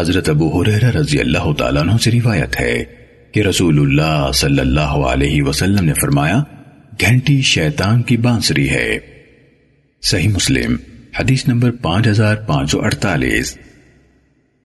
حضرت ابو حریرہ رضی اللہ تعالیٰ عنہ سے روایت ہے کہ رسول اللہ صلی اللہ علیہ وسلم نے فرمایا، گھنٹی شیطان کی بانسری ہے۔ صحیح مسلم، حدیث نمبر پانچ ہزار پانچ سو اڑتالیس۔